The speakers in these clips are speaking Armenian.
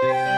Música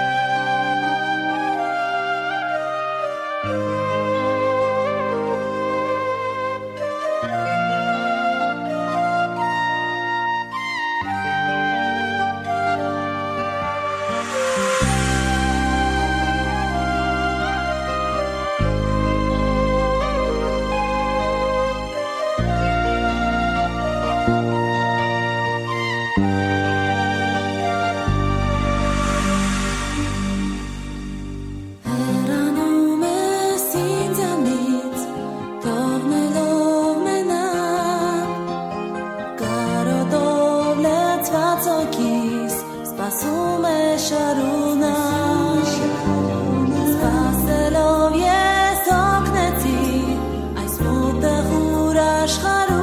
el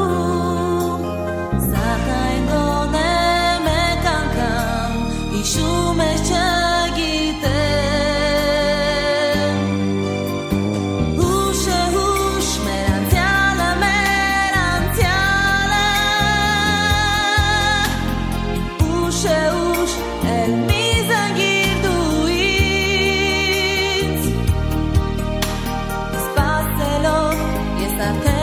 that